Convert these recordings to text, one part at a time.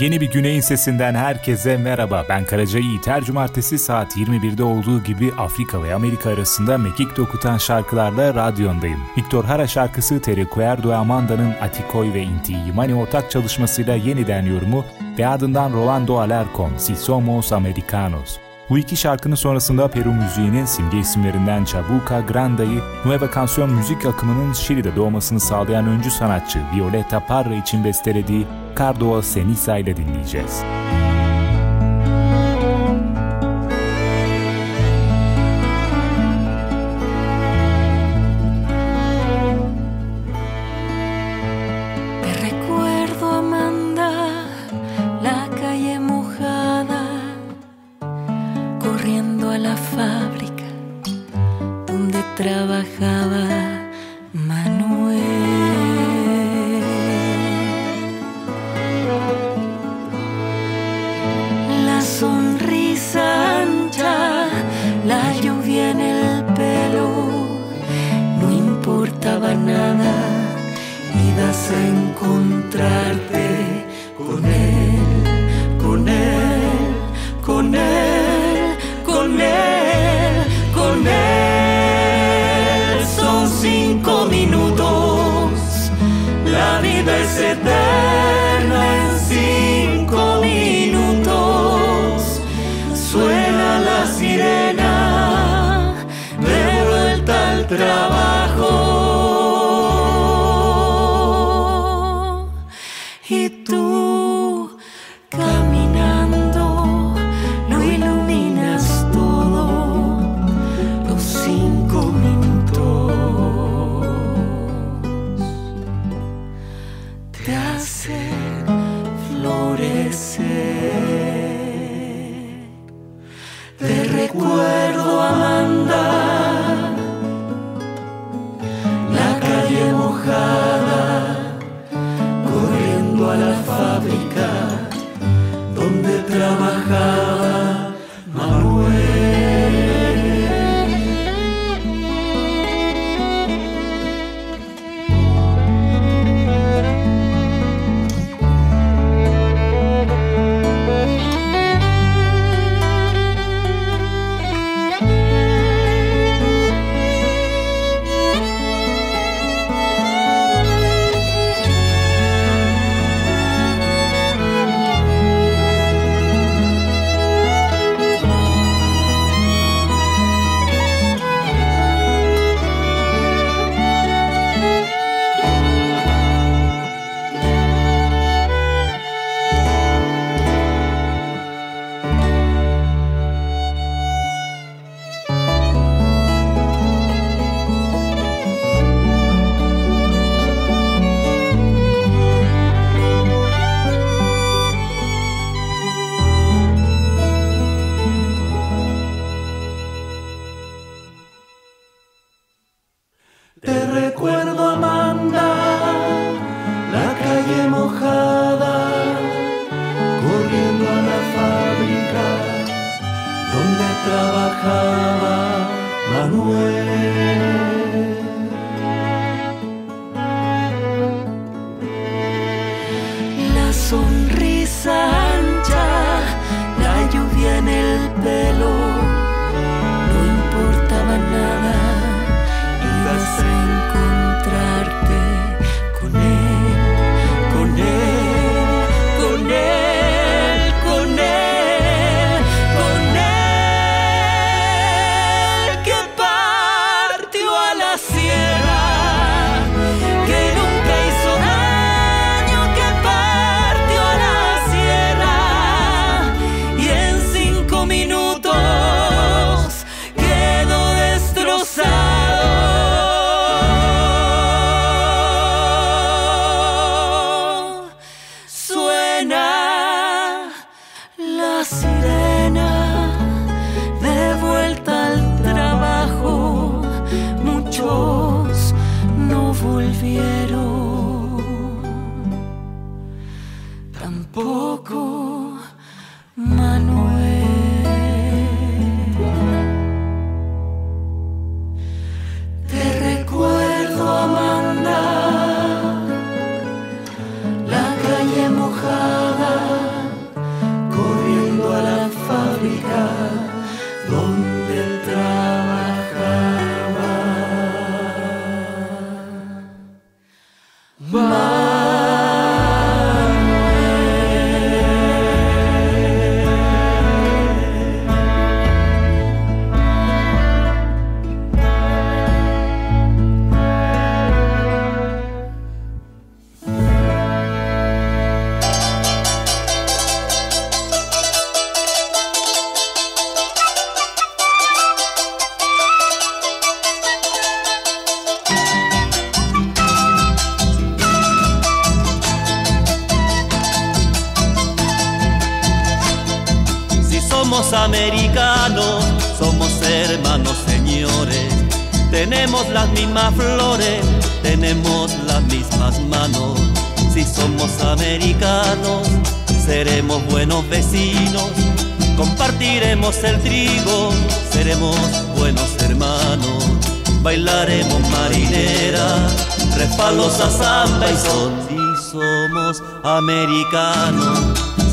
Yeni bir Güney'in sesinden herkese merhaba. Ben Karaca Yiğit. Her cumartesi saat 21'de olduğu gibi Afrika ve Amerika arasında mekik dokutan şarkılarla radyondayım. Victor Hara şarkısı Terequerdo Amanda'nın Atikoy ve Inti Yimani ortak çalışmasıyla yeniden yorumu ve ardından Rolando Alarcon, Si Somos Americanos. Bu iki şarkının sonrasında Peru müziğinin simge isimlerinden Chabuca Granda'yı Nueva Canción müzik akımının Şili'de doğmasını sağlayan öncü sanatçı Violeta Parra için bestelediği Cardoa Ceniza ile dinleyeceğiz. mojada respalos a y. Si somos americanos,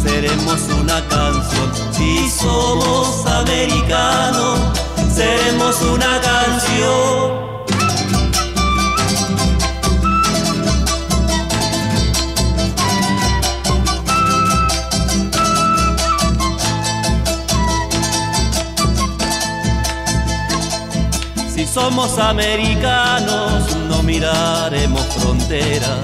seremos una canción. Si somos americanos, seremos una canción. Si somos americanos, no miraremos fronteras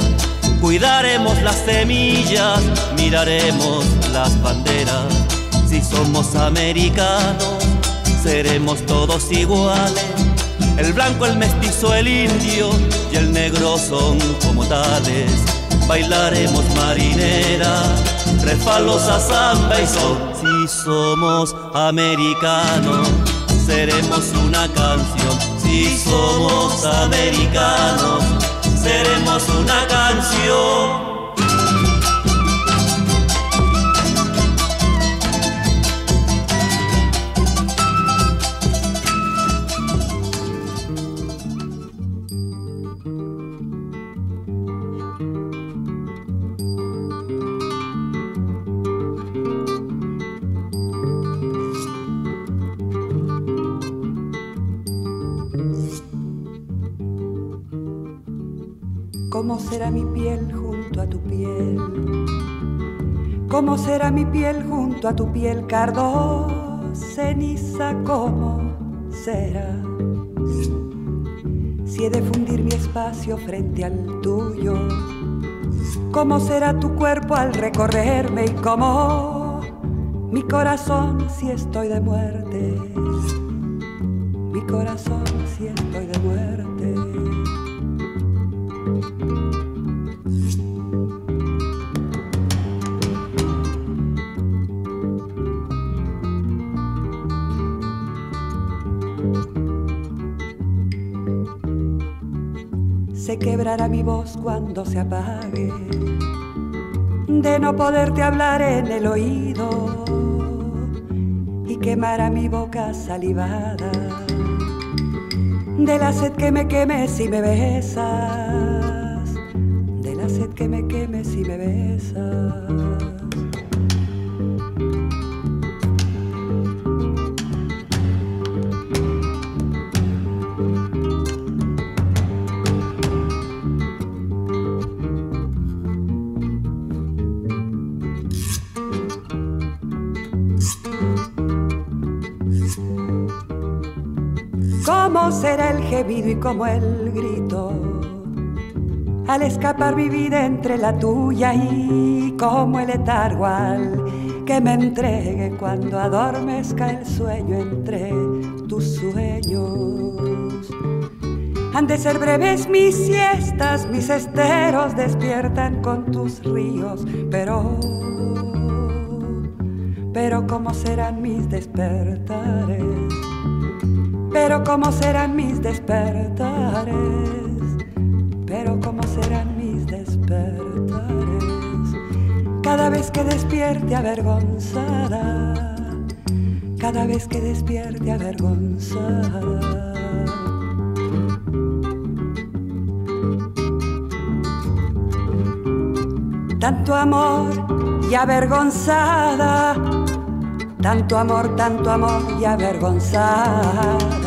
Cuidaremos las semillas, miraremos las banderas. Si somos americanos, seremos todos iguales. El blanco, el mestizo, el indio y el negro son como tales. Bailaremos marinera, refalos a samba y son. Si somos americanos, seremos una canción. Si somos americanos, seremos una canción. ¿Cómo será mi piel junto a tu piel, cardo, ceniza? ¿Cómo será? Si he de fundir mi espacio frente al tuyo, ¿cómo será tu cuerpo al recorrerme y cómo mi corazón si estoy de muerte? Mi corazón si estoy de muerte. Quebrará mi voz cuando se apague, de no poderte hablar en el oído y quemará mi boca salivada, de la sed que me queme si me besas, de la sed que me queme si me besas. Y como el grito. Al escapar mi vida entre la tuya y como el letargo que me entregue cuando adormezca el sueño entre tus sueños. Han de ser breves mis siestas, mis esteros despiertan con tus ríos, pero, pero ¿cómo serán mis despertares? Pero cómo serán mis despertares, pero cómo serán mis despertares. Cada vez que despierte avergonzada, cada vez que despierte avergonzada. Tanto amor y avergonzada tanto amor, tanto amor y avergonzada.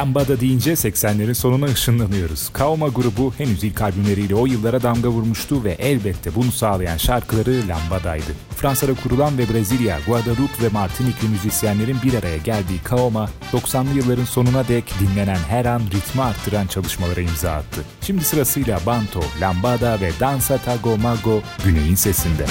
Lambada deyince 80'lerin sonuna ışınlanıyoruz. Kaoma grubu henüz ilk albümleriyle o yıllara damga vurmuştu ve elbette bunu sağlayan şarkıları Lambada'ydı. Fransa'da kurulan ve Brezilya, Guadeloupe ve Martinikli müzisyenlerin bir araya geldiği Kaoma, 90'lı yılların sonuna dek dinlenen her an ritmi arttıran çalışmalara imza attı. Şimdi sırasıyla Banto, Lambada ve Dansa Tago Mago Güney'in sesinde.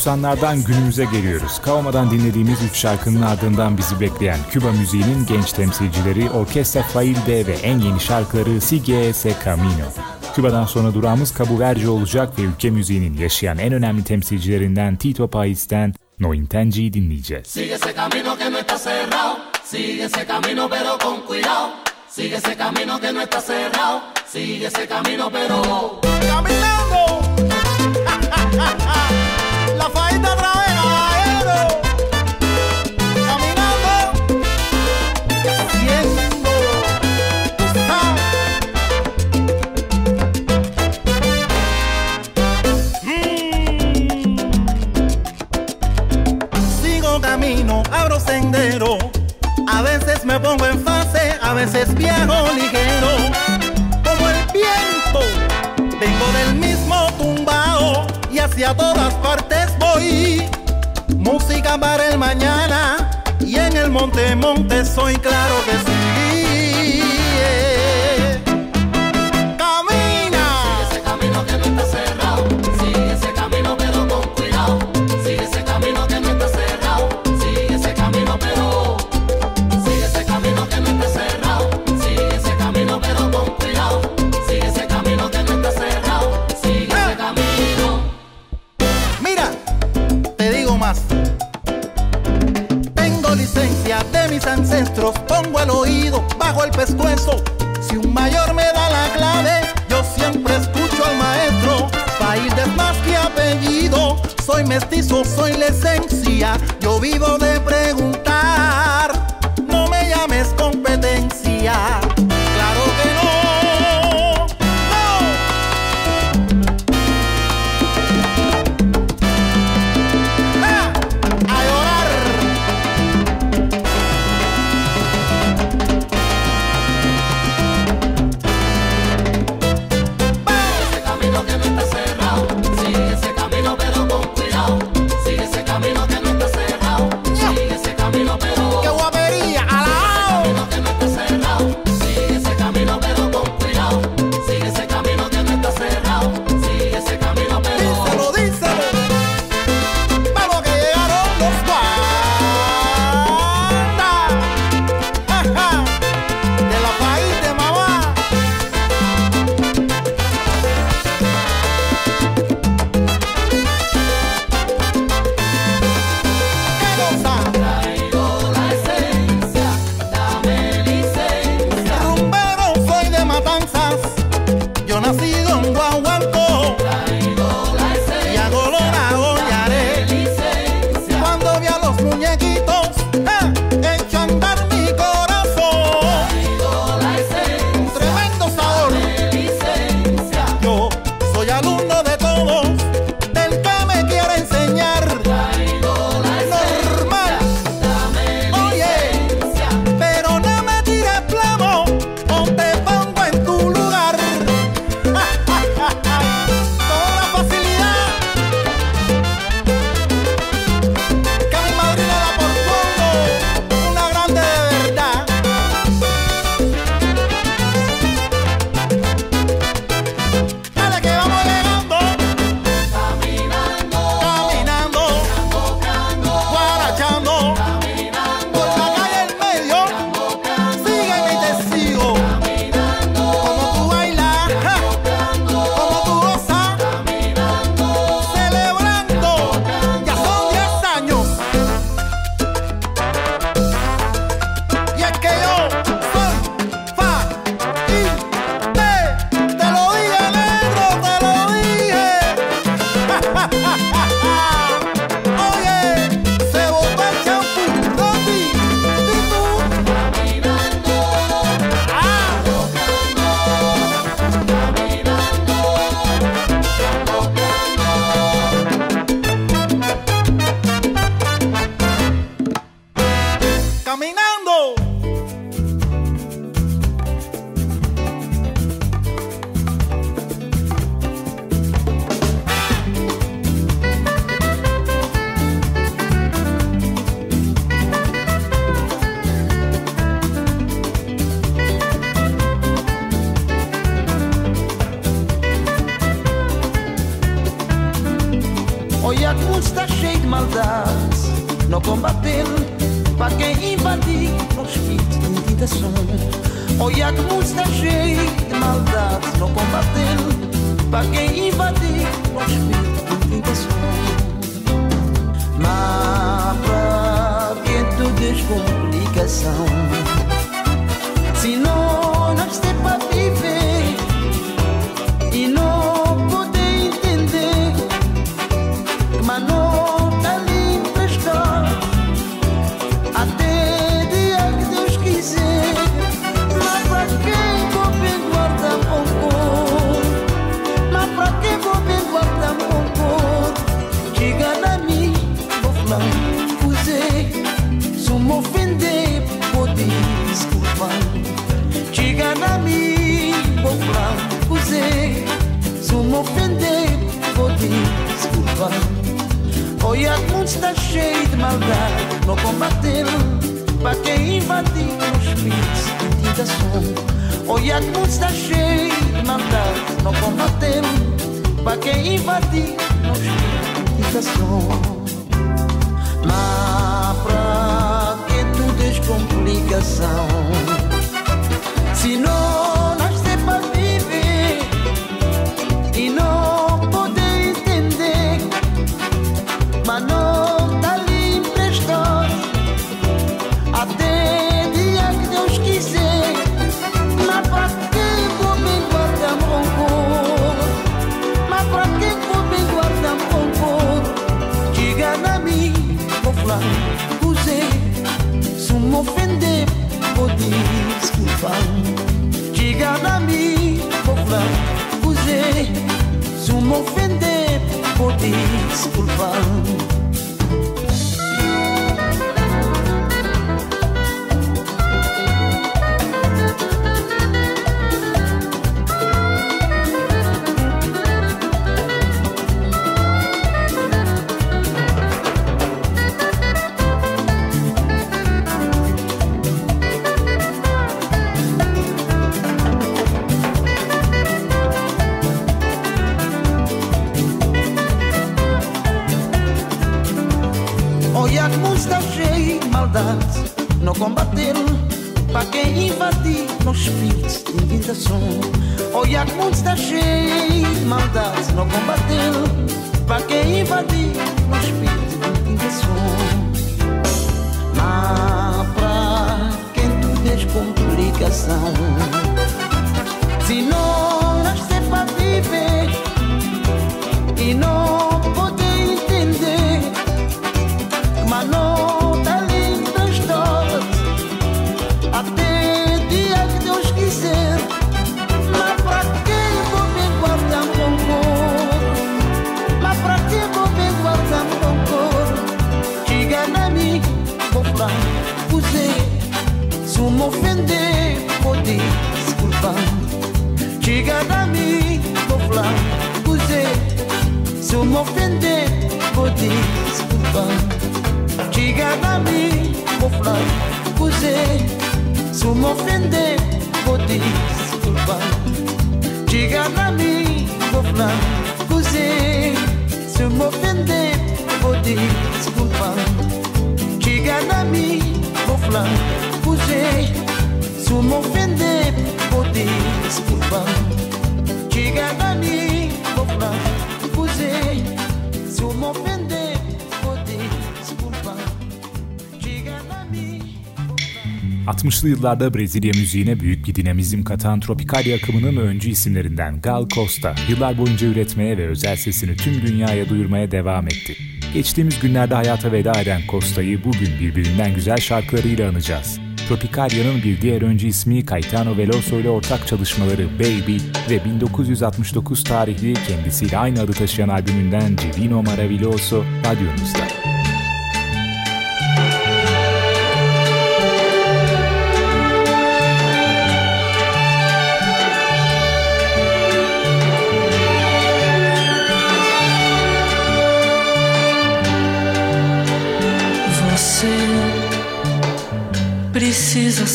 1990'lardan günümüze geliyoruz. Kavama'dan dinlediğimiz 3 şarkının ardından bizi bekleyen Küba müziğinin genç temsilcileri Orkestra Failde ve en yeni şarkıları Sigue Ese Camino. Küba'dan sonra durağımız Cabo Verde olacak ve ülke müziğinin yaşayan en önemli temsilcilerinden Tito Pais'ten No Intengi'yi dinleyeceğiz. Sigue ese camino que no está cerrado, sigue ese camino pero con cuidado, sigue ese camino que no está cerrado, sigue ese camino pero... ¡Caminando! me pongo en fase, a veces viajo ligero. Hacia todas partes voy. Música para el mañana y en el monte monte soy claro que sí. Tengo licencia de mis ancestros, pongo el oído bajo el pescuezo. Si un mayor me da la clave, yo siempre escucho al maestro. País de más que apellido, soy mestizo, soy la esencia. Yo vivo de preguntar, maldades, não combater para quem invadir no espírito de tentação. Olha que mundo está cheio de maldades, não combater para quem invadir no espírito de tentação. Mas para quem tu descomplicação, se não Olha, o mundo está cheio de maldade, não combater para quem invadir os espíritos de tentação. Olha, o mundo está cheio de maldade, não combater para quem invadir os espíritos de tentação. Mas pra que tu descomplicação? Se não femme Qui garde ami pour fleur Sous mon Pour disculpar mundo está cheio flay Pouze sou mou fende Bodis tulba Diga pra mim Vou flay Pouze sou mou fende Bodis tulba Diga pra mim Vou flay Pouze sou mou fende Bodis tulba Diga pra mim 60'lı yıllarda Brezilya müziğine büyük bir dinamizm katan Tropicália akımının öncü isimlerinden Gal Costa, yıllar boyunca üretmeye ve özel sesini tüm dünyaya duyurmaya devam etti. Geçtiğimiz günlerde hayata veda eden Costa'yı bugün birbirinden güzel şarkılarıyla anacağız. Tropicalia'nın bir diğer öncü ismi Caetano Veloso ile ortak çalışmaları Baby ve 1969 tarihli kendisiyle aynı adı taşıyan albümünden Divino Maravilhoso radyonuzda.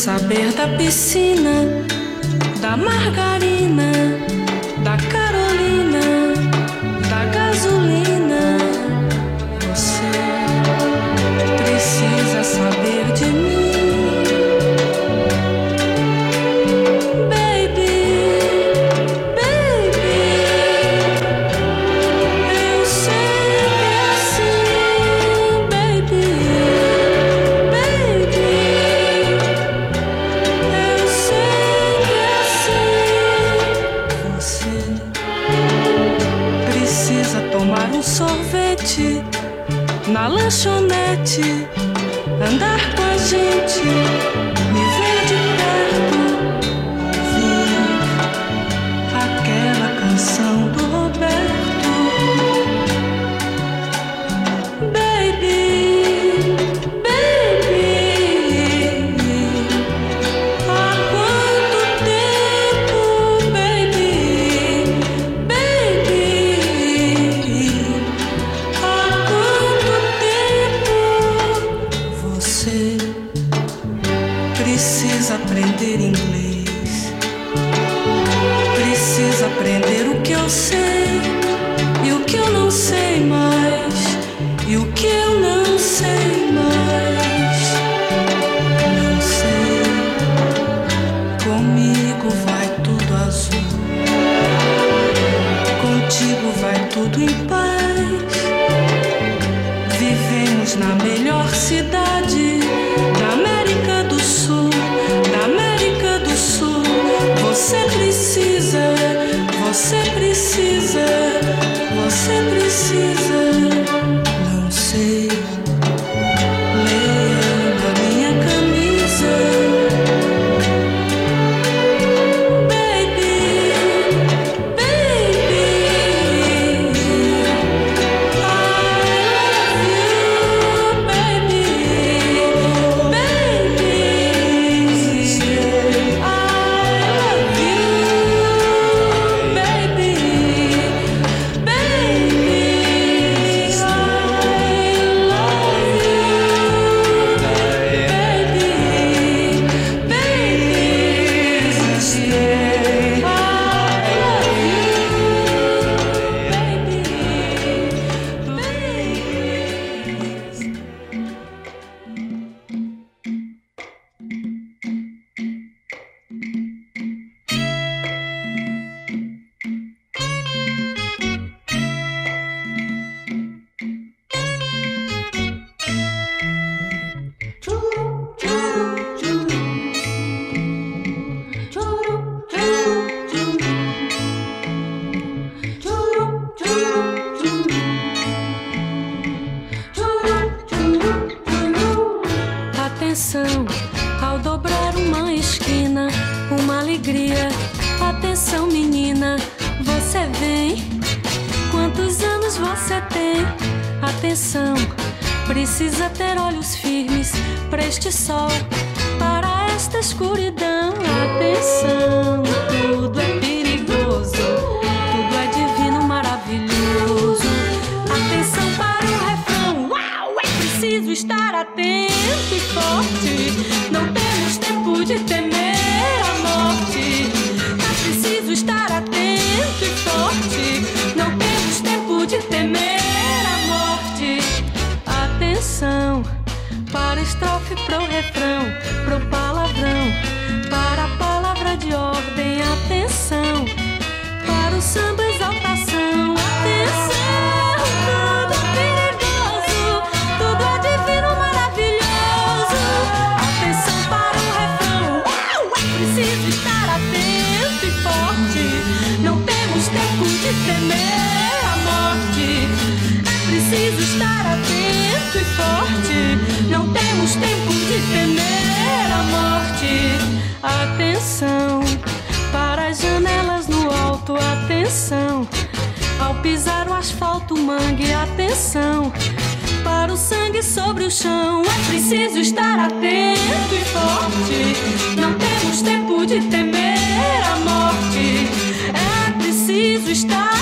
Saber da piscina, da margarina, estrofe pro refrão. sobre o chão. É preciso estar atento e forte. Não temos tempo de temer a morte. É preciso estar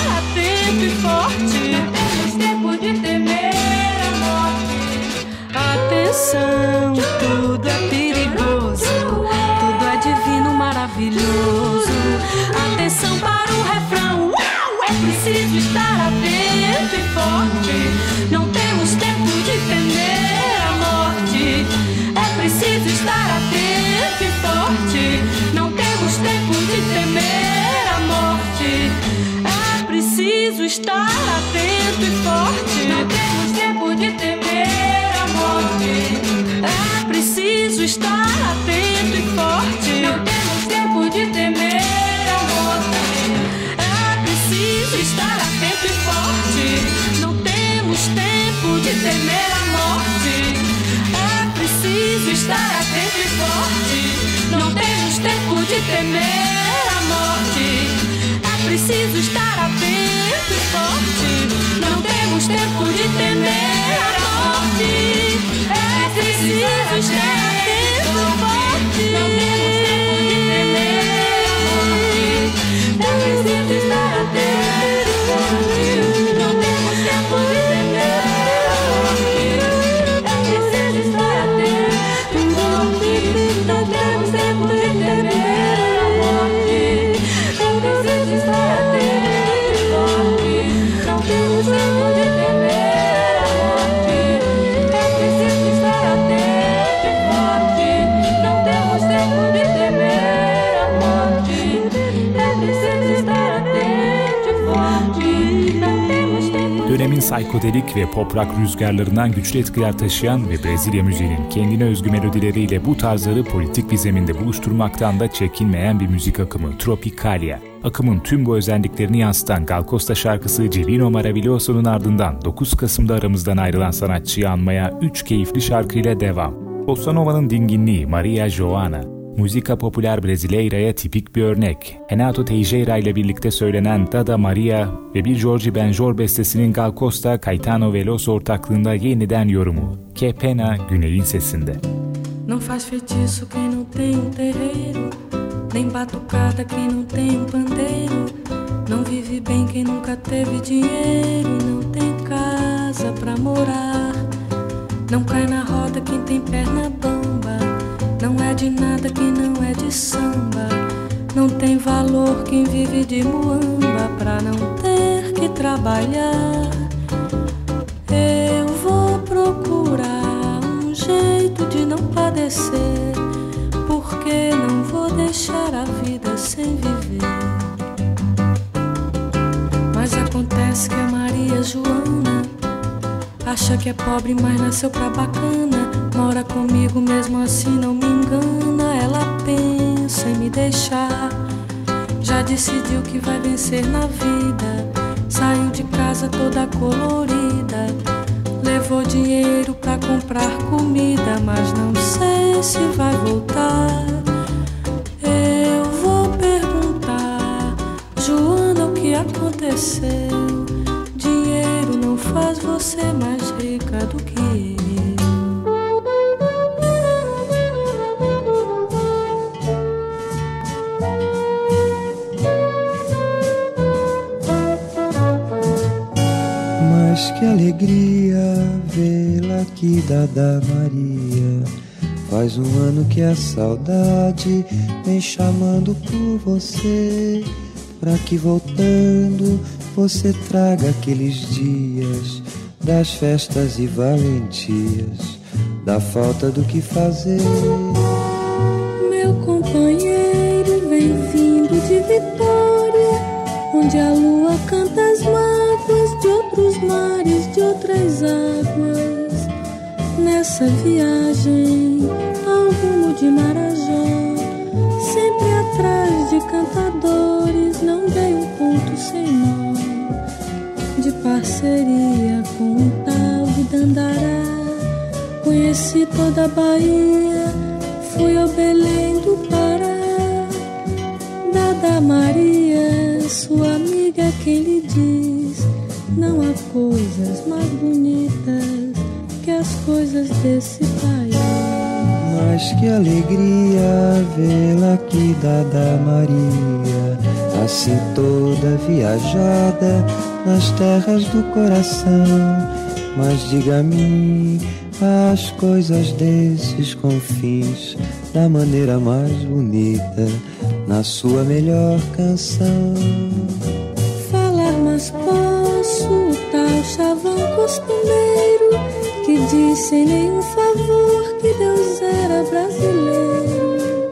psikodelik ve pop rock rüzgarlarından güçlü etkiler taşıyan ve Brezilya müziğinin kendine özgü melodileriyle bu tarzları politik bir zeminde buluşturmaktan da çekinmeyen bir müzik akımı Tropicalia. Akımın tüm bu özelliklerini yansıtan Gal Costa şarkısı Celino Maravilhoso'nun ardından 9 Kasım'da aramızdan ayrılan sanatçıyı anmaya 3 keyifli şarkıyla devam. Bossa Nova'nın dinginliği Maria Joana, Müzika popüler Brezileira'ya tipik bir örnek. Renato Teixeira ile birlikte söylenen Dada Maria ve bir Jorge Benjor bestesinin Gal Costa, Caetano Veloso ortaklığında yeniden yorumu. Que Pena Güney'in sesinde. Não faz feitiço quem não tem um terreiro, nem batucada quem não tem um pandeiro. Não vive bem quem nunca teve dinheiro, não tem casa pra morar. Não cai na roda quem tem perna bamba. De nada quem não é de samba. Não tem valor quem vive de muamba pra não ter que trabalhar. Eu vou procurar um jeito de não padecer, porque não vou deixar a vida sem viver. Mas acontece que a Maria Joana acha que é pobre, mas nasceu pra bacana. Mora comigo mesmo assim, não me engana. Ela pensa em me deixar. Já decidiu que vai vencer na vida. Saiu de casa toda colorida. Levou dinheiro pra comprar comida, mas não sei se vai voltar. Eu vou perguntar, Joana, o que aconteceu? Dinheiro não faz você mais rica do que que alegria vê-la aqui, Dada Maria. Faz um ano que a saudade vem chamando por você. Pra que voltando você traga aqueles dias das festas e valentias, da falta do que fazer. Meu companheiro vem vindo de Vitória, onde a lua canta mares, de outras águas. Nessa viagem ao rumo de Marajó, sempre atrás de cantadores, não dei um ponto sem nó. De parceria com um tal de Dandará, conheci toda a Bahia, fui ao Belém do Pará. Dada Maria, sua amiga, quem lhe diz: Não há coisas mais bonitas que as coisas desse país. Mas que alegria vê-la aqui, Dada Maria, assim toda viajada nas terras do coração. Mas diga a mim as coisas desses confins da maneira mais bonita, na sua melhor canção. Que disse nenhum favor que Deus era brasileiro,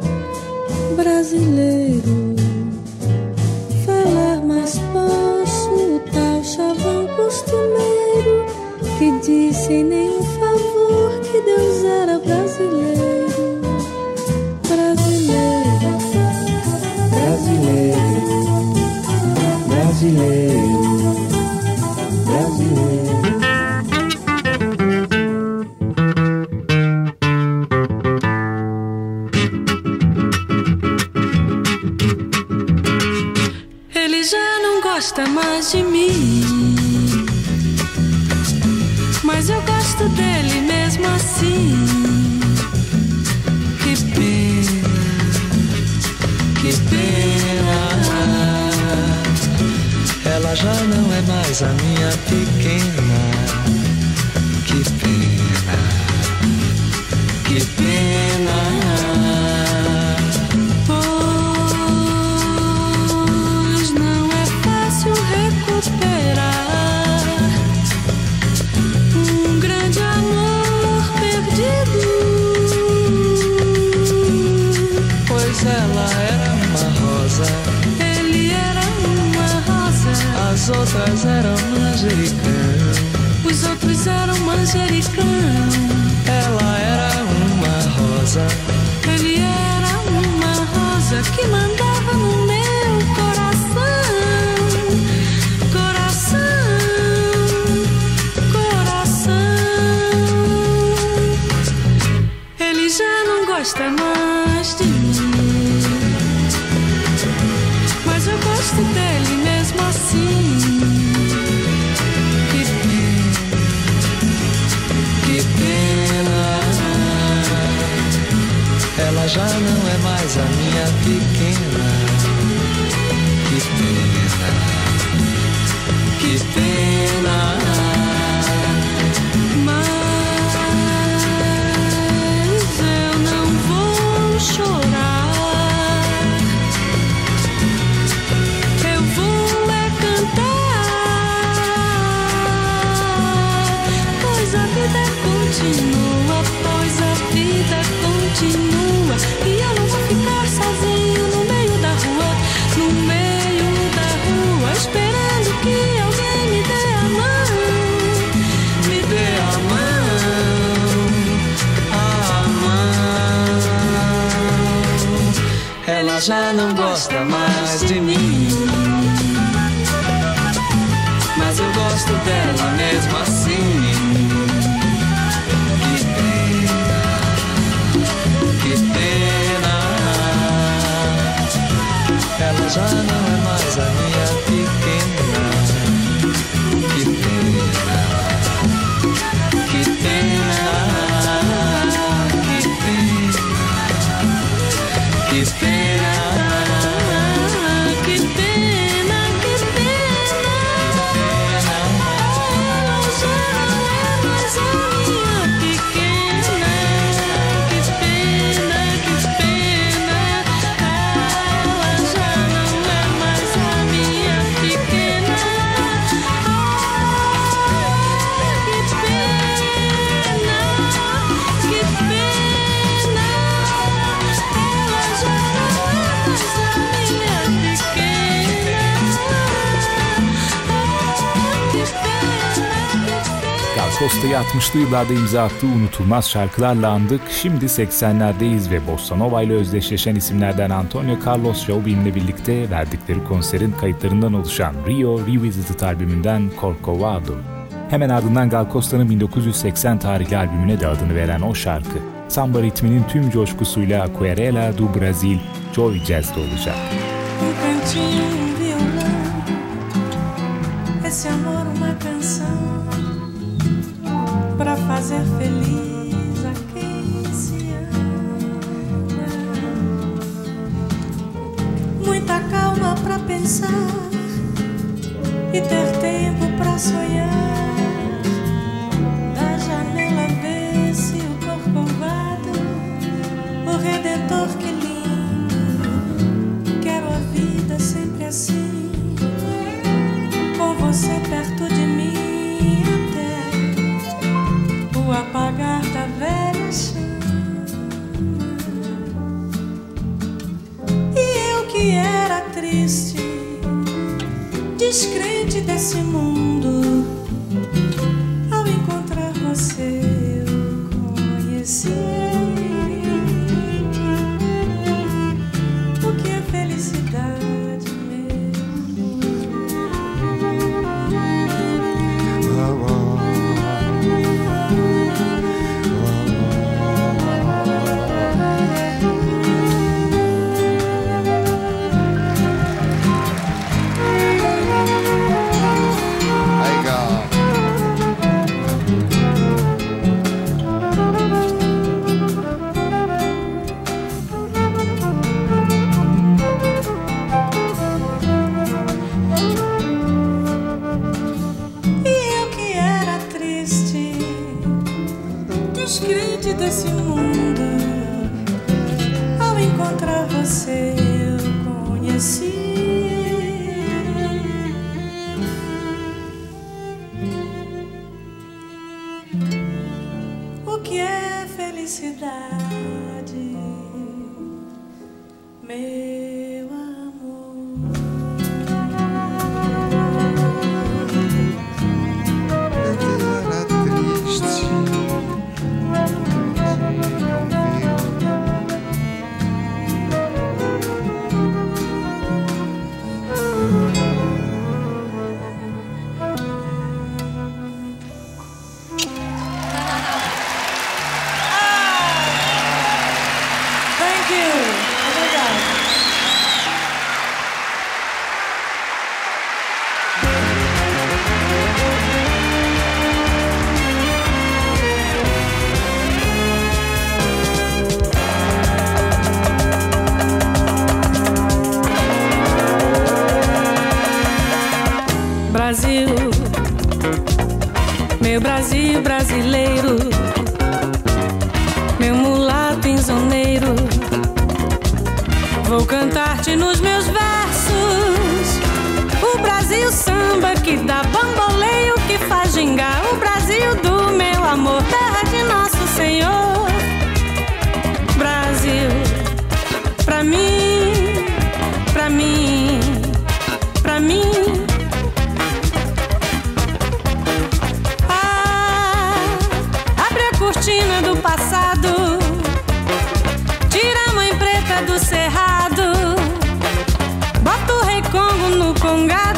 brasileiro. Falar, mas posso o tal chavão costumeiro que disse nenhum favor que Deus era brasileiro, brasileiro. Brasileiro, brasileiro, Mas eu gosto dele mesmo assim. Que pena, que pena. Ela já não é mais a minha pequena. já não Postayı 60'lı yıllarda imza attığı unutulmaz şarkılarla andık. Şimdi 80'lerdeyiz ve Bossa Nova ile özdeşleşen isimlerden Antonio Carlos Jobim'le birlikte verdikleri konserin kayıtlarından oluşan Rio Revisited albümünden Corcovado. Hemen ardından Gal Costa'nın 1980 tarihli albümüne de adını veren o şarkı, samba ritminin tüm coşkusuyla Aquarela do Brasil, Joy Jazz'de olacak. Esse amor, uma canção fazer feliz a quem se ama. Muita calma para pensar e ter tempo para sonhar. Da janela ver se o corcovado, o redentor que descrente desse mundo. desse mundo, ao encontrar você, eu conheci. passado. Tira a mãe preta do cerrado. Bota o rei Congo no congado.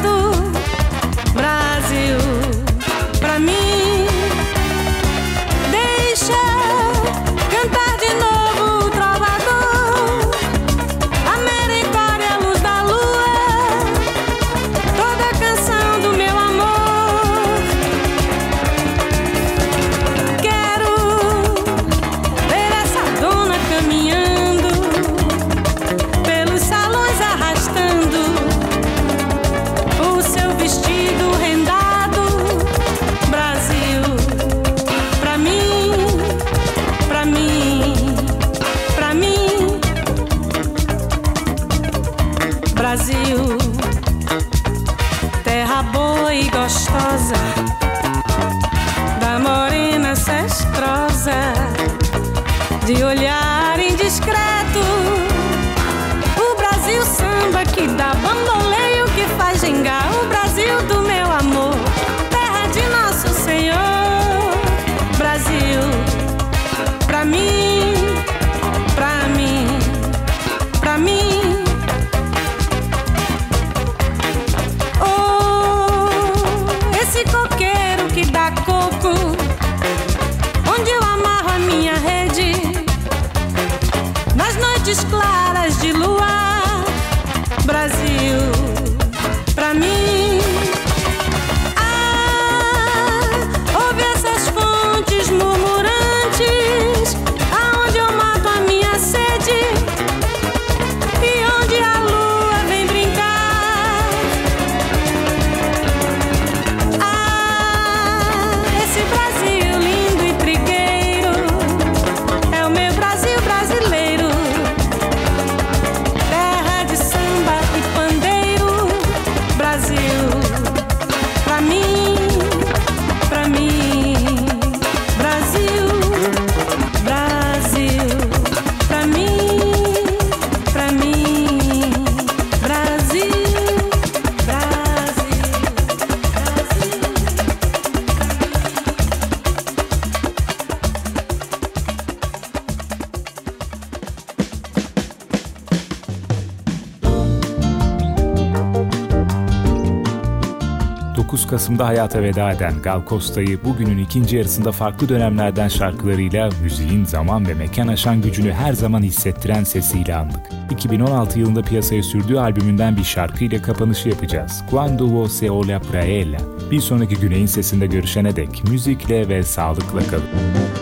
yaşında hayata veda eden Gal Costa'yı bugünün ikinci yarısında farklı dönemlerden şarkılarıyla müziğin zaman ve mekan aşan gücünü her zaman hissettiren sesiyle andık. 2016 yılında piyasaya sürdüğü albümünden bir şarkıyla kapanışı yapacağız. Quando Vose Ola Praella. Bir sonraki güneyin sesinde görüşene dek müzikle ve sağlıkla kalın.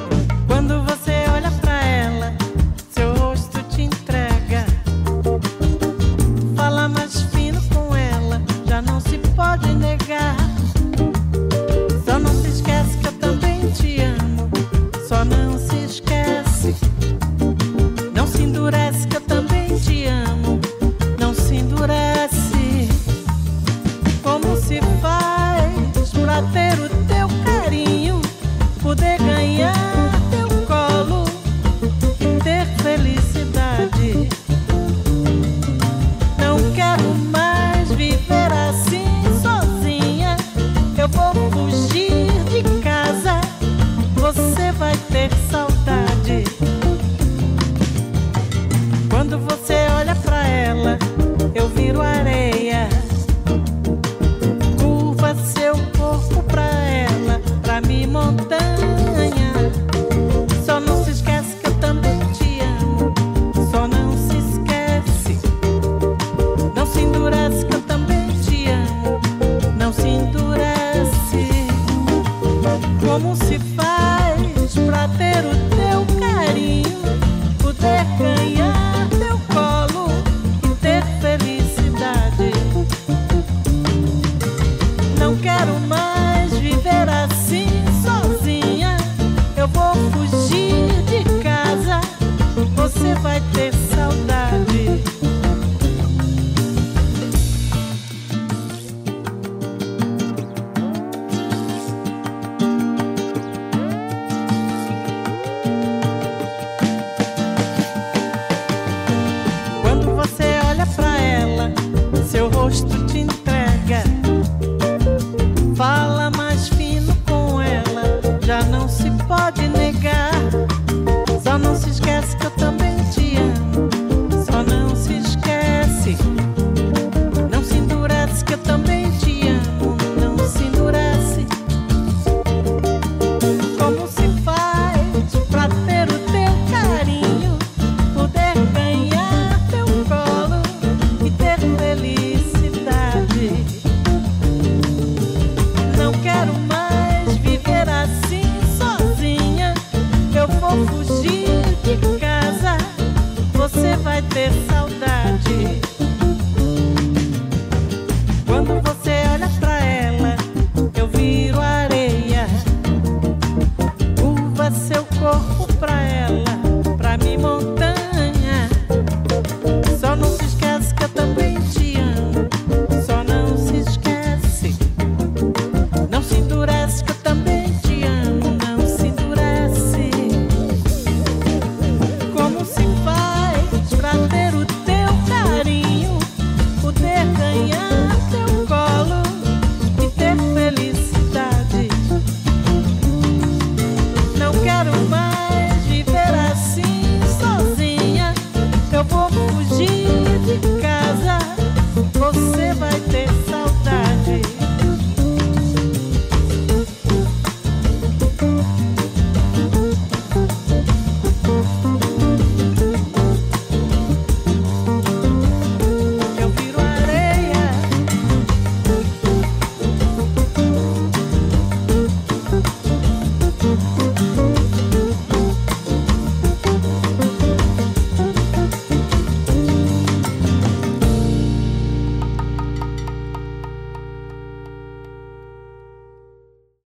de.